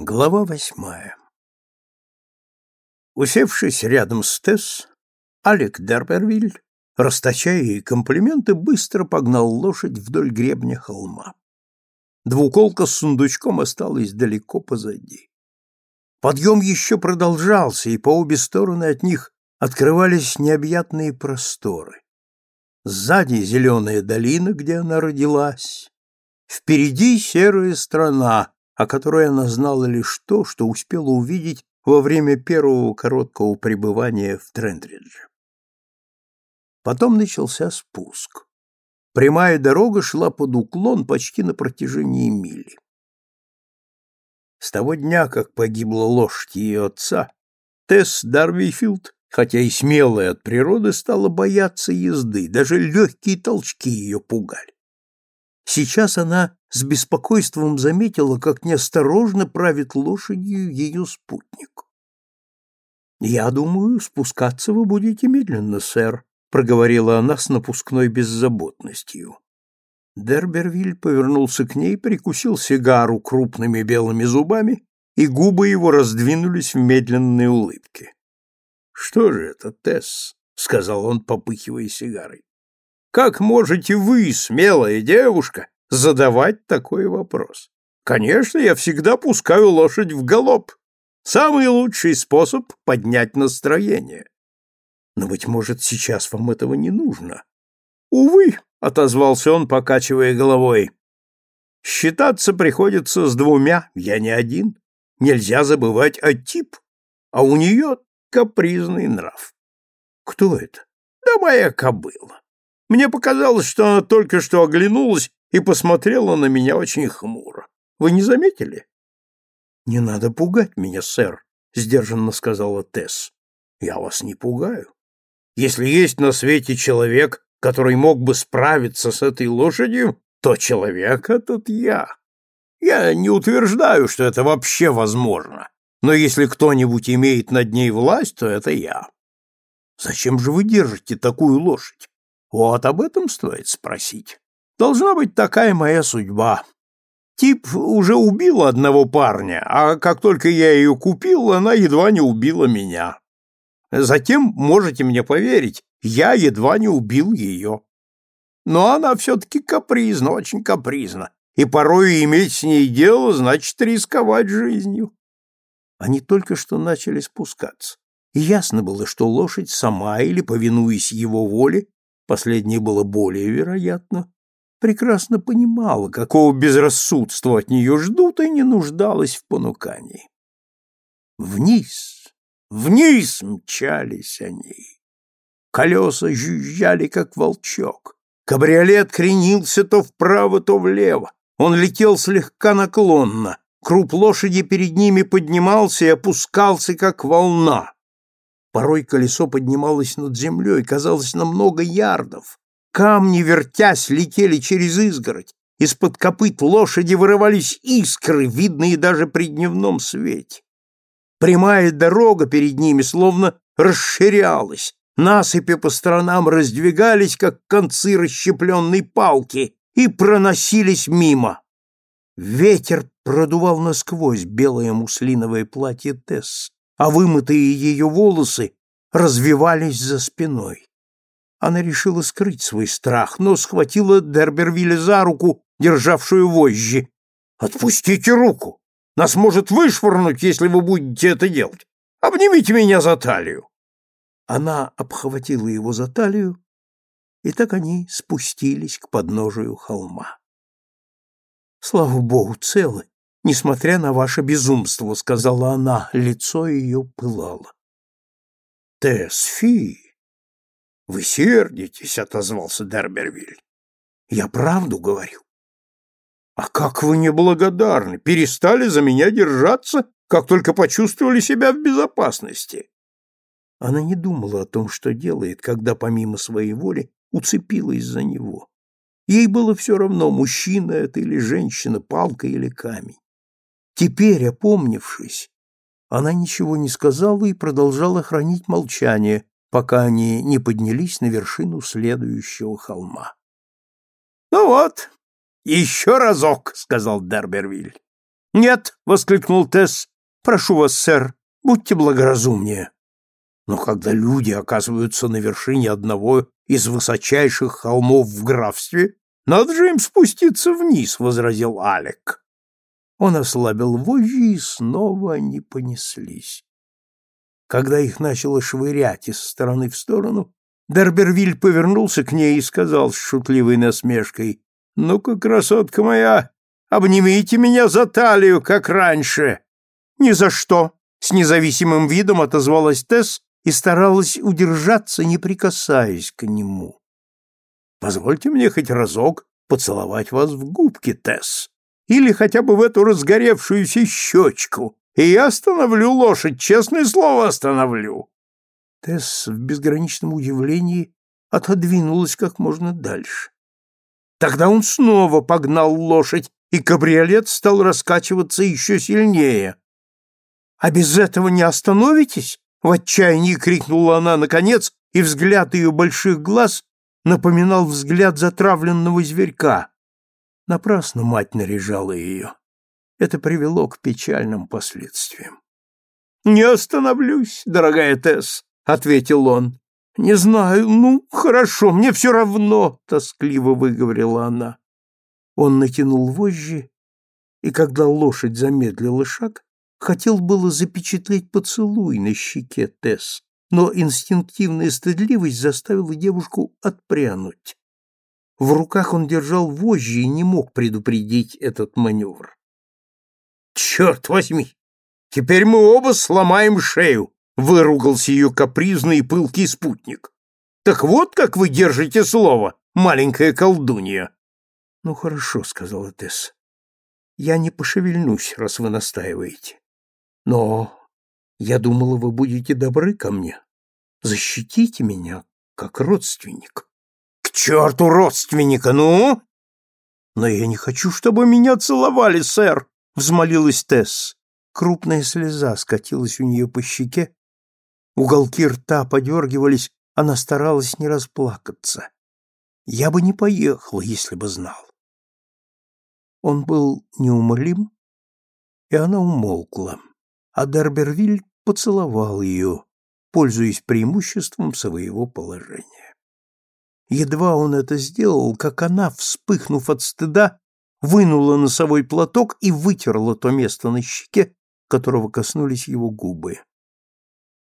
Глава восьмая Усевшись рядом с Тесс, Алек Дербервиль, расточая ей комплименты, быстро погнал лошадь вдоль гребня холма. Двуколка с сундучком осталась далеко позади. Подъем еще продолжался, и по обе стороны от них открывались необъятные просторы. Сзади зеленая долина, где она родилась. Впереди серая страна, о которой она знала лишь то, что успела увидеть во время первого короткого пребывания в Трендридже. Потом начался спуск. Прямая дорога шла под уклон почти на протяжении мили. С того дня, как погибла лошадь ее отца, Тесс Дарвифилд, хотя и смелая от природы, стала бояться езды, даже легкие толчки ее пугали. Сейчас она с беспокойством заметила, как неосторожно правит лошадью ее спутник. «Я думаю, спускаться вы будете медленно, сэр», — проговорила она с напускной беззаботностью. Дербервиль повернулся к ней, прикусил сигару крупными белыми зубами, и губы его раздвинулись в медленной улыбке. «Что же это, Тесс?» — сказал он, попыхивая сигарой. Как можете вы, смелая девушка, задавать такой вопрос? Конечно, я всегда пускаю лошадь в галоп. Самый лучший способ поднять настроение. Но, быть может, сейчас вам этого не нужно. Увы, — отозвался он, покачивая головой. Считаться приходится с двумя, я не один. Нельзя забывать о тип, а у нее капризный нрав. Кто это? Да моя кобыла. Мне показалось, что она только что оглянулась и посмотрела на меня очень хмуро. Вы не заметили? Не надо пугать меня, сэр, сдержанно сказала Тесс. Я вас не пугаю. Если есть на свете человек, который мог бы справиться с этой лошадью, то человек этот я. Я не утверждаю, что это вообще возможно, но если кто-нибудь имеет над ней власть, то это я. Зачем же вы держите такую лошадь? Вот об этом стоит спросить. Должна быть такая моя судьба. Тип уже убил одного парня, а как только я ее купил, она едва не убила меня. Затем, можете мне поверить, я едва не убил ее. Но она все-таки капризна, очень капризна, и порою иметь с ней дело значит рисковать жизнью. Они только что начали спускаться, и ясно было, что лошадь сама или, повинуясь его воле, последнее было более вероятно, прекрасно понимала, какого безрассудства от нее ждут, и не нуждалась в понукании. Вниз, вниз мчались они. Колеса жужжали, как волчок. Кабриолет кренился то вправо, то влево. Он летел слегка наклонно. Круп лошади перед ними поднимался и опускался, как волна. Порой колесо поднималось над землей, казалось, на много ярдов. Камни, вертясь, летели через изгородь. Из-под копыт лошади вырывались искры, видные даже при дневном свете. Прямая дорога перед ними словно расширялась, насыпи по сторонам раздвигались, как концы расщепленной палки, и проносились мимо. Ветер продувал насквозь белое муслиновое платье Тесс а вымытые ее волосы развивались за спиной. Она решила скрыть свой страх, но схватила Дербервилля за руку, державшую вожжи. «Отпустите руку! Нас может вышвырнуть, если вы будете это делать! Обнимите меня за талию!» Она обхватила его за талию, и так они спустились к подножию холма. «Слава Богу, целы!» Несмотря на ваше безумство, сказала она, лицо ее пылало. Тесфи, вы сердитесь, отозвался Дербервиль. Я правду говорю. А как вы неблагодарны, перестали за меня держаться, как только почувствовали себя в безопасности. Она не думала о том, что делает, когда помимо своей воли уцепилась за него. Ей было все равно, мужчина это или женщина, палка или камень. Теперь, опомнившись, она ничего не сказала и продолжала хранить молчание, пока они не поднялись на вершину следующего холма. — Ну вот, еще разок, — сказал Дербервиль. Нет, воскликнул Тесс. Прошу вас, сэр, будьте благоразумнее. Но когда люди оказываются на вершине одного из высочайших холмов в графстве, надо же им спуститься вниз, возразил Алек. Он ослабил вожжи, и снова они понеслись. Когда их начало швырять из стороны в сторону, Дербервиль повернулся к ней и сказал с шутливой насмешкой, «Ну-ка, красотка моя, обнимите меня за талию, как раньше!» «Ни за что!» — с независимым видом отозвалась Тесс и старалась удержаться, не прикасаясь к нему. «Позвольте мне хоть разок поцеловать вас в губки, Тесс, или хотя бы в эту разгоревшуюся щечку, и я остановлю лошадь, честное слово остановлю. Тесс в безграничном удивлении отодвинулась как можно дальше. Тогда он снова погнал лошадь, и кабриолет стал раскачиваться еще сильнее. «А без этого не остановитесь?» — в отчаянии крикнула она наконец, и взгляд ее больших глаз напоминал взгляд затравленного зверька. Напрасно мать наряжала ее. Это привело к печальным последствиям. «Не остановлюсь, дорогая Тесс», ответил он. Не знаю, ну, хорошо, мне все равно, тоскливо выговорила она. Он натянул вожжи, и когда лошадь замедлила шаг, хотел было запечатлеть поцелуй на щеке Тесс, но инстинктивная стыдливость заставила девушку отпрянуть. В руках он держал вожжи и не мог предупредить этот маневр. «Черт возьми! Теперь мы оба сломаем шею!» выругался ее капризный и пылкий спутник. Так вот как вы держите слово, маленькая колдунья. Ну хорошо, сказала Тесс. Я не пошевельнусь, раз вы настаиваете. Но я думала, вы будете добры ко мне. Защитите меня, как родственник. К черту родственника, ну! Но я не хочу, чтобы меня целовали, сэр, взмолилась Тесс. Крупная слеза скатилась у нее по щеке, Уголки рта подергивались, она старалась не расплакаться. Я бы не поехала, если бы знал. Он был неумолим, и она умолкла, а Дербервиль поцеловал ее, пользуясь преимуществом своего положения. Едва он это сделал, как она, вспыхнув от стыда, вынула носовой платок и вытерла то место на щеке, которого коснулись его губы.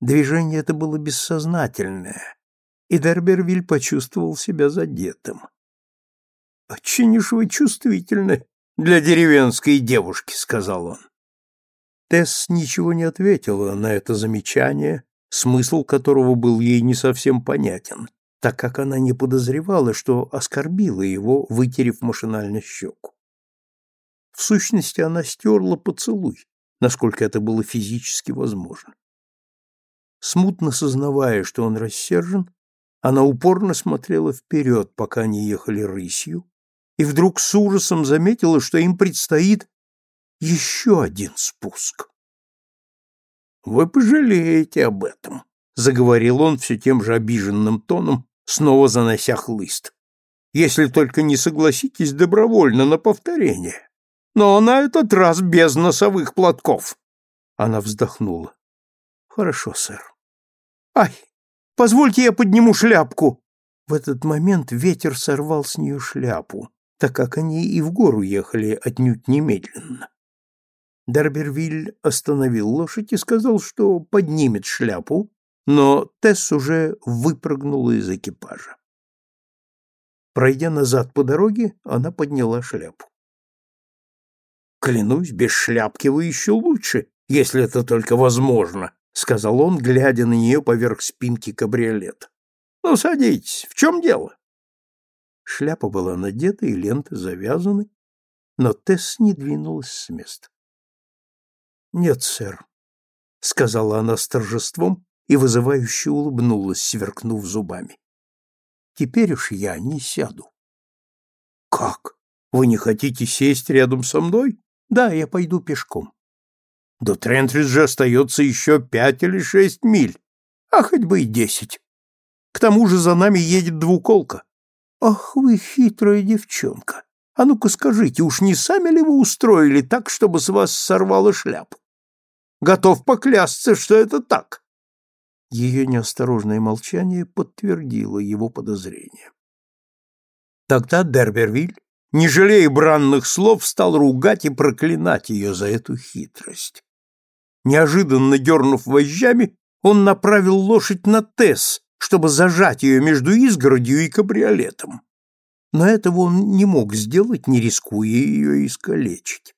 Движение это было бессознательное, и Дербервиль почувствовал себя задетым. «Очень уж вы чувствительны для деревенской девушки», — сказал он. Тесс ничего не ответила на это замечание, смысл которого был ей не совсем понятен, так как она не подозревала, что оскорбила его, вытерев машинально щеку. В сущности, она стерла поцелуй, насколько это было физически возможно. Смутно сознавая, что он рассержен, она упорно смотрела вперед, пока они ехали рысью, и вдруг с ужасом заметила, что им предстоит еще один спуск. «Вы пожалеете об этом», — заговорил он все тем же обиженным тоном, снова занося хлыст. «Если только не согласитесь добровольно на повторение. Но на этот раз без носовых платков». Она вздохнула. Хорошо, сэр. Ай, позвольте я подниму шляпку. В этот момент ветер сорвал с нее шляпу, так как они и в гору ехали отнюдь немедленно. Дарбервиль остановил лошадь и сказал, что поднимет шляпу, но Тесс уже выпрыгнула из экипажа. Пройдя назад по дороге, она подняла шляпу. «Клянусь, без шляпки вы еще лучше, если это только возможно», — сказал он, глядя на нее поверх спинки кабриолета. — Ну, садитесь. В чем дело? Шляпа была надета и ленты завязаны, но Тесс не двинулась с места. — Нет, сэр, — сказала она с торжеством и вызывающе улыбнулась, сверкнув зубами. — Теперь уж я не сяду. — Как? Вы не хотите сесть рядом со мной? Да, я пойду пешком. До Трентриджа остается еще пять или шесть миль, а хоть бы и десять. К тому же за нами едет двуколка. Ах вы хитрая девчонка! А ну-ка скажите, уж не сами ли вы устроили так, чтобы с вас сорвало шляпу? Готов поклясться, что это так. Ее неосторожное молчание подтвердило его подозрение. Тогда Дербервиль, не жалея бранных слов, стал ругать и проклинать ее за эту хитрость. Неожиданно дернув вожжами, он направил лошадь на Тесс, чтобы зажать ее между изгородью и кабриолетом но этого он не мог сделать, не рискуя ее искалечить.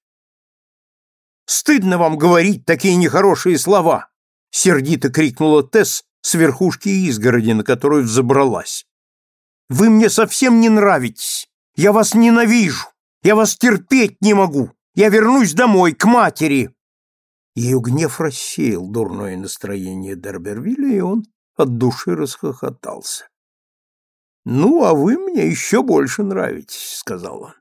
«Стыдно вам говорить такие нехорошие слова!» — сердито крикнула Тесс с верхушки изгороди, на которую взобралась. «Вы мне совсем не нравитесь! Я вас ненавижу! Я вас терпеть не могу! Я вернусь домой, к матери!» Ее гнев рассеял дурное настроение Дербервилля, и он от души расхохотался. «Ну, а вы мне еще больше нравитесь», — сказал он.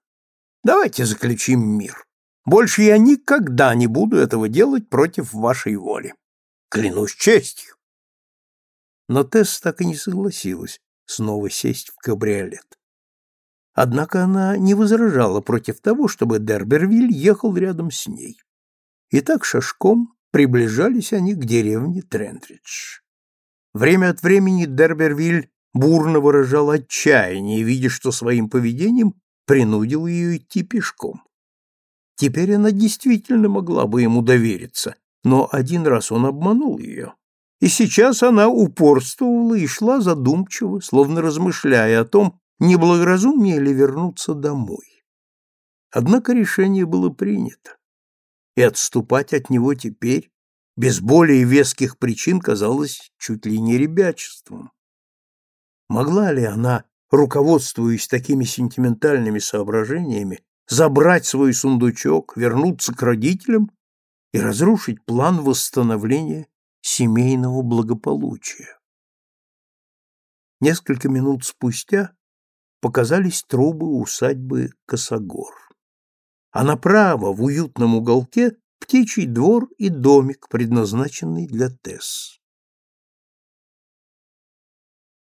«Давайте заключим мир. Больше я никогда не буду этого делать против вашей воли. Клянусь честью». Но Тесс так и не согласилась снова сесть в кабриолет. Однако она не возражала против того, чтобы Дербервиль ехал рядом с ней. И так шашком приближались они к деревне Трентридж. Время от времени Дербервиль бурно выражал отчаяние, видя, что своим поведением принудил ее идти пешком. Теперь она действительно могла бы ему довериться, но один раз он обманул ее. И сейчас она упорствовала и шла задумчиво, словно размышляя о том, неблагоразумнее ли вернуться домой. Однако решение было принято, и отступать от него теперь, без более веских причин, казалось чуть ли не ребячеством. Могла ли она, руководствуясь такими сентиментальными соображениями, забрать свой сундучок, вернуться к родителям и разрушить план восстановления семейного благополучия? Несколько минут спустя показались трубы усадьбы Косогор. А направо, в уютном уголке, птичий двор и домик, предназначенный для Тесс.